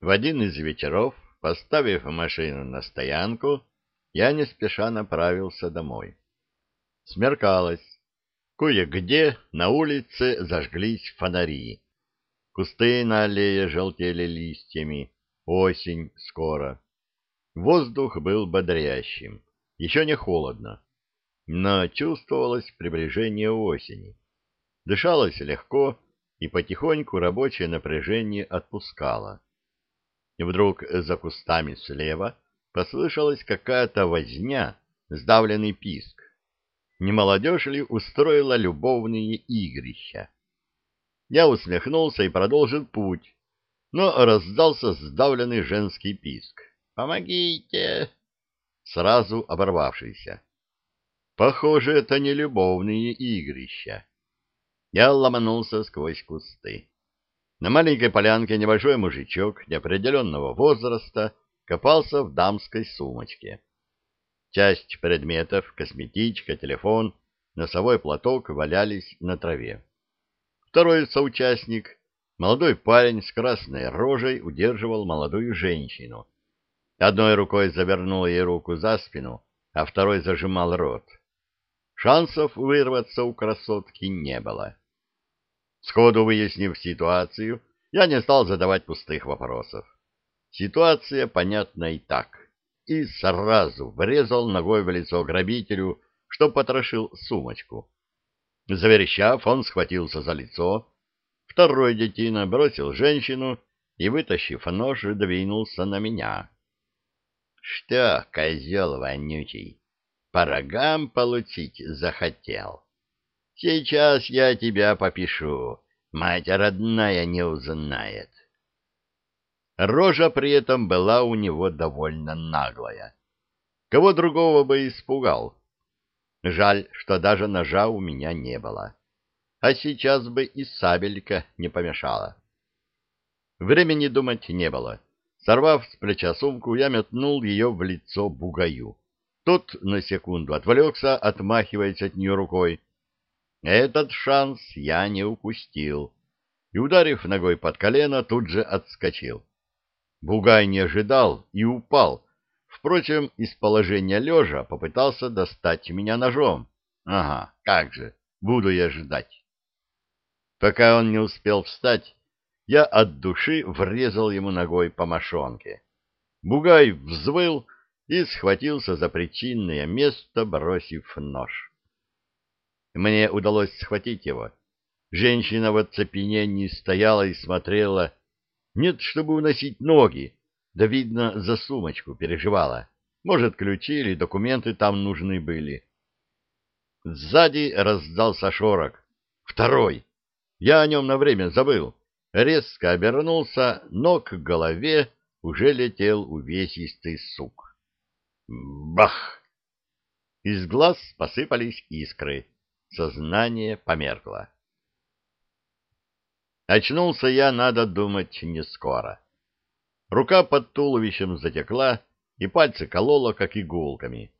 В один из вечеров, поставив машину на стоянку, я не спеша направился домой. Смеркалось. Кое-где на улице зажглись фонари. Кусты на аллее желтели листьями. Осень скоро. Воздух был бодрящим. Еще не холодно. Но чувствовалось приближение осени. Дышалось легко, и потихоньку рабочее напряжение отпускало. И вдруг за кустами слева послышалась какая-то возня, сдавленный писк. Не молодежь ли устроила любовные игрища? Я усмехнулся и продолжил путь, но раздался сдавленный женский писк. «Помогите!» Сразу оборвавшийся. Похоже, это не любовные игрища. Я ломанулся сквозь кусты. На маленькой полянке небольшой мужичок неопределенного возраста копался в дамской сумочке. Часть предметов, косметичка, телефон, носовой платок валялись на траве. Второй соучастник, молодой парень с красной рожей, удерживал молодую женщину. Одной рукой завернул ей руку за спину, а второй зажимал рот. Шансов вырваться у красотки не было. Сходу выяснив ситуацию, я не стал задавать пустых вопросов. Ситуация понятна и так. И сразу врезал ногой в лицо грабителю, что потрошил сумочку. Заверещав, он схватился за лицо. Второй детина бросил женщину и, вытащив нож, двинулся на меня. — Что, козел вонючий, по рогам получить захотел? Сейчас я тебя попишу, мать родная не узнает. Рожа при этом была у него довольно наглая. Кого другого бы испугал. Жаль, что даже ножа у меня не было. А сейчас бы и сабелька не помешала. Времени думать не было. Сорвав с плеча сумку, я метнул ее в лицо бугаю. Тот на секунду отвлекся, отмахиваясь от нее рукой, этот шанс я не упустил и, ударив ногой под колено, тут же отскочил. Бугай не ожидал и упал. Впрочем, из положения лежа попытался достать меня ножом. Ага, как же, буду я ждать. Пока он не успел встать, я от души врезал ему ногой по мошонке. Бугай взвыл и схватился за причинное место, бросив нож. Мне удалось схватить его. Женщина в оцепенении стояла и смотрела. Нет, чтобы уносить ноги, да, видно, за сумочку переживала. Может, ключи или документы там нужны были. Сзади раздался шорох. Второй. Я о нем на время забыл. Резко обернулся, но к голове уже летел увесистый сук. Бах! Из глаз посыпались искры. Сознание померкло. Очнулся я, надо думать, не скоро. Рука под туловищем затекла, и пальцы колола, как иголками.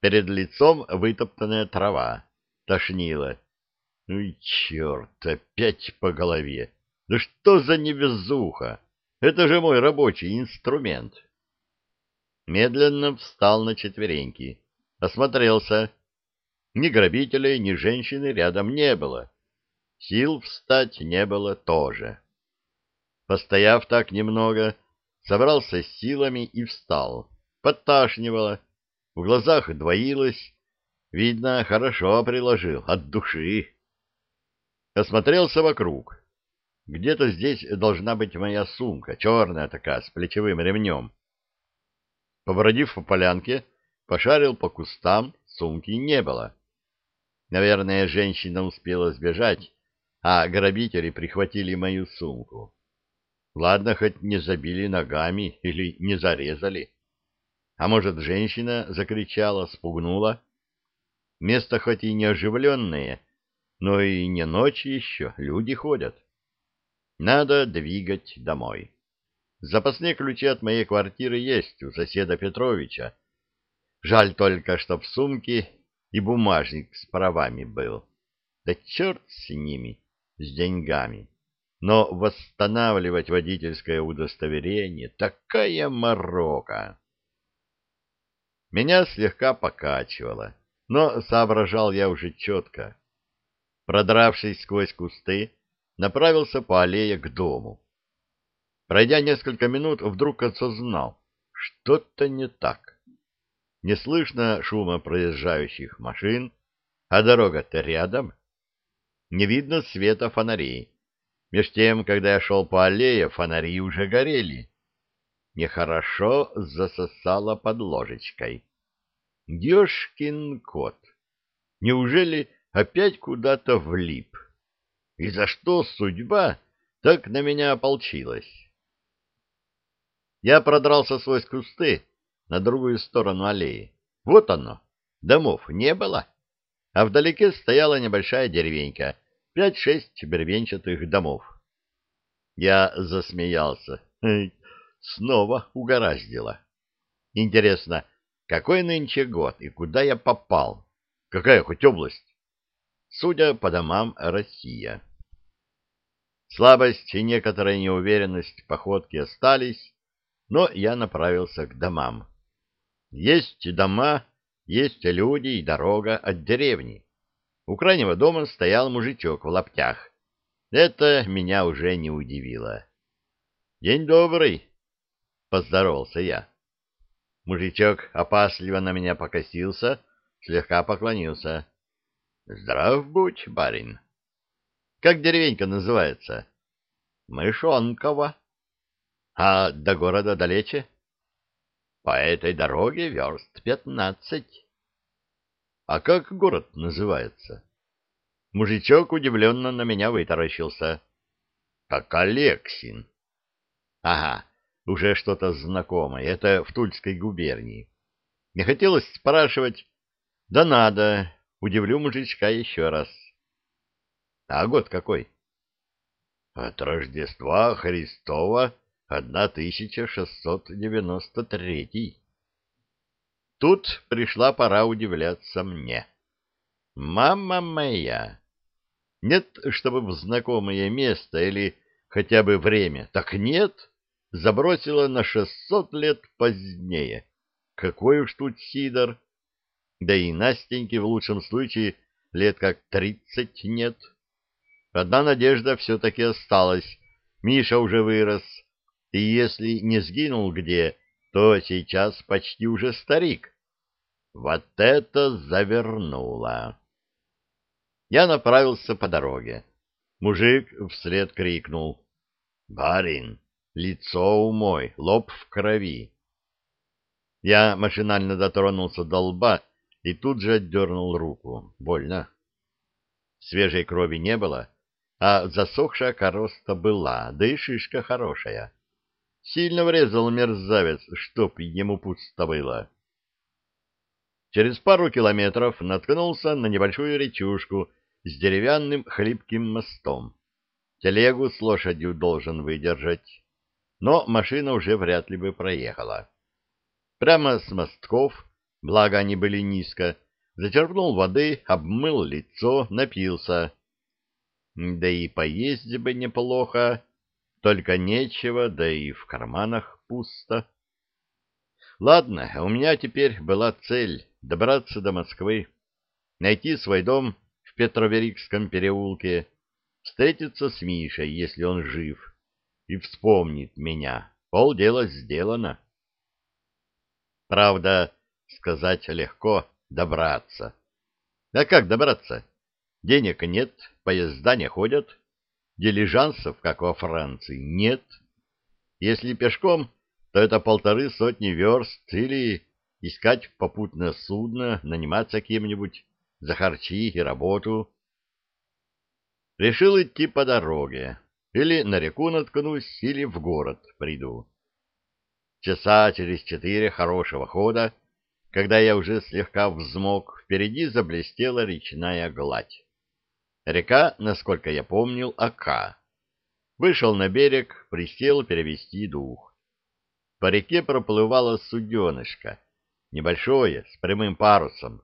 Перед лицом вытоптанная трава. Тошнило. Ну и черт, опять по голове. Да что за невезуха? Это же мой рабочий инструмент. Медленно встал на четвереньки. Осмотрелся. Ни грабителей, ни женщины рядом не было. Сил встать не было тоже. Постояв так немного, собрался с силами и встал. Подташнивало, в глазах двоилось. Видно, хорошо приложил, от души. Осмотрелся вокруг. Где-то здесь должна быть моя сумка, черная такая, с плечевым ремнем. Побродив по полянке, пошарил по кустам, сумки не было. Наверное, женщина успела сбежать, а грабители прихватили мою сумку. Ладно, хоть не забили ногами или не зарезали. А может, женщина закричала, спугнула? Место хоть и не оживленное, но и не ночь еще, люди ходят. Надо двигать домой. Запасные ключи от моей квартиры есть у соседа Петровича. Жаль только, что в сумке и бумажник с правами был. Да черт с ними, с деньгами. но восстанавливать водительское удостоверение — такая морока. Меня слегка покачивало, но соображал я уже четко. Продравшись сквозь кусты, направился по аллее к дому. Пройдя несколько минут, вдруг осознал, что-то не так. Не слышно шума проезжающих машин, а дорога-то рядом. Не видно света фонарей. Меж тем, когда я шел по аллее, фонари уже горели. Нехорошо засосало под ложечкой. Дёшкин кот! Неужели опять куда-то влип? И за что судьба так на меня ополчилась? Я продрался сквозь кусты на другую сторону аллеи. Вот оно, домов не было, а вдалеке стояла небольшая деревенька — пять-шесть бервенчатых домов. Я засмеялся. Снова угораздило. Интересно, какой нынче год и куда я попал? Какая хоть область? Судя по домам, Россия. Слабость и некоторая неуверенность походки остались, но я направился к домам. Есть дома, есть люди и дорога от деревни. У крайнего дома стоял мужичок в лаптях. Это меня уже не удивило. — День добрый! — поздоровался я. Мужичок опасливо на меня покосился, слегка поклонился. — Здрав будь, барин. — Как деревенька называется? — Мышонково. — А до города далече? — По этой дороге верст пятнадцать. А как город называется? Мужичок удивленно на меня вытаращился. Как Алексин. Ага, уже что-то знакомое. Это в Тульской губернии. Не хотелось спрашивать. Да надо. Удивлю мужичка еще раз. А год какой? От Рождества Христова 1693. Тут пришла пора удивляться мне. Мама моя! Нет, чтобы в знакомое место или хотя бы время. Так нет, забросила на шестьсот лет позднее. Какой уж тут Сидор! Да и Настеньке в лучшем случае лет как тридцать нет. Одна надежда все-таки осталась. Миша уже вырос, и если не сгинул где, то сейчас почти уже старик. Вот это завернуло! Я направился по дороге. Мужик вслед крикнул. «Барин, лицо умой, лоб в крови!» Я машинально дотронулся до лба и тут же отдернул руку. Больно. Свежей крови не было, а засохшая короста была, да и шишка хорошая. Сильно врезал мерзавец, чтоб ему пусто было. Через пару километров наткнулся на небольшую речушку с деревянным хлипким мостом. Телегу с лошадью должен выдержать, но машина уже вряд ли бы проехала. Прямо с мостков, благо они были низко, зачерпнул воды, обмыл лицо, напился. Да и поесть бы неплохо, только нечего, да и в карманах пусто. Ладно, у меня теперь была цель — добраться до Москвы, найти свой дом в Петроверикском переулке, встретиться с Мишей, если он жив, и вспомнит меня. Полдела сделано. Правда, сказать легко — добраться. А как добраться? Денег нет, поезда не ходят, дилижансов, как во Франции, нет. Если пешком, то это полторы сотни верст или искать попутное судно, наниматься кем-нибудь за харчи и работу. Решил идти по дороге. Или на реку наткнусь, или в город приду. Часа через четыре хорошего хода, когда я уже слегка взмок, впереди заблестела речная гладь. Река, насколько я помнил, Ака. Вышел на берег, присел перевести дух. По реке проплывала суденышко, небольшое, с прямым парусом.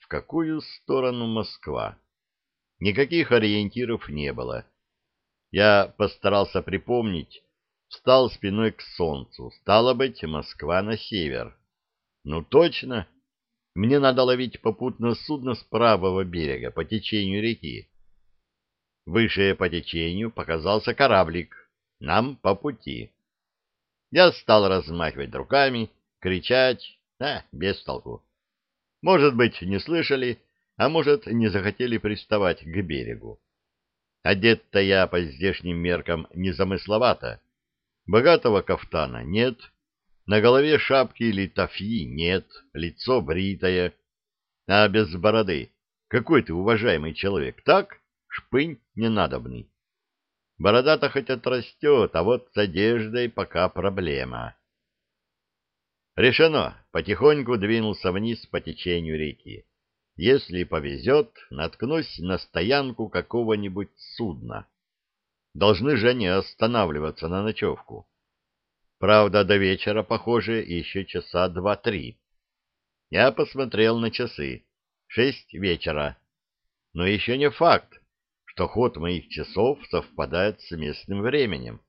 В какую сторону Москва? Никаких ориентиров не было. Я постарался припомнить, встал спиной к солнцу. Стало быть, Москва на север. Ну, точно. Мне надо ловить попутно судно с правого берега по течению реки. Выше по течению показался кораблик. Нам по пути. Я стал размахивать руками, кричать, а, без толку. Может быть, не слышали, а может, не захотели приставать к берегу. Одет-то я по здешним меркам незамысловато. Богатого кафтана нет, на голове шапки или тафьи нет, лицо бритое, а без бороды. Какой ты уважаемый человек, так? Шпынь ненадобный. Борода-то хоть отрастет, а вот с одеждой пока проблема. Решено. Потихоньку двинулся вниз по течению реки. Если повезет, наткнусь на стоянку какого-нибудь судна. Должны же они останавливаться на ночевку. Правда, до вечера, похоже, еще часа два-три. Я посмотрел на часы. Шесть вечера. Но еще не факт, что ход моих часов совпадает с местным временем.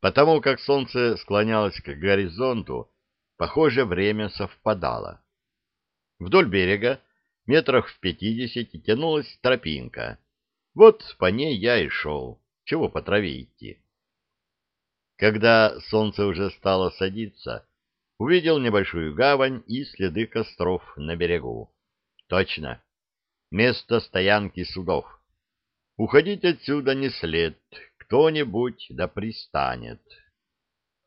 Потому как солнце склонялось к горизонту, похоже, время совпадало. Вдоль берега, метрах в пятидесяти, тянулась тропинка. Вот по ней я и шел. Чего по траве идти? Когда солнце уже стало садиться, увидел небольшую гавань и следы костров на берегу. Точно. Место стоянки судов. Уходить отсюда не след, кто-нибудь да пристанет.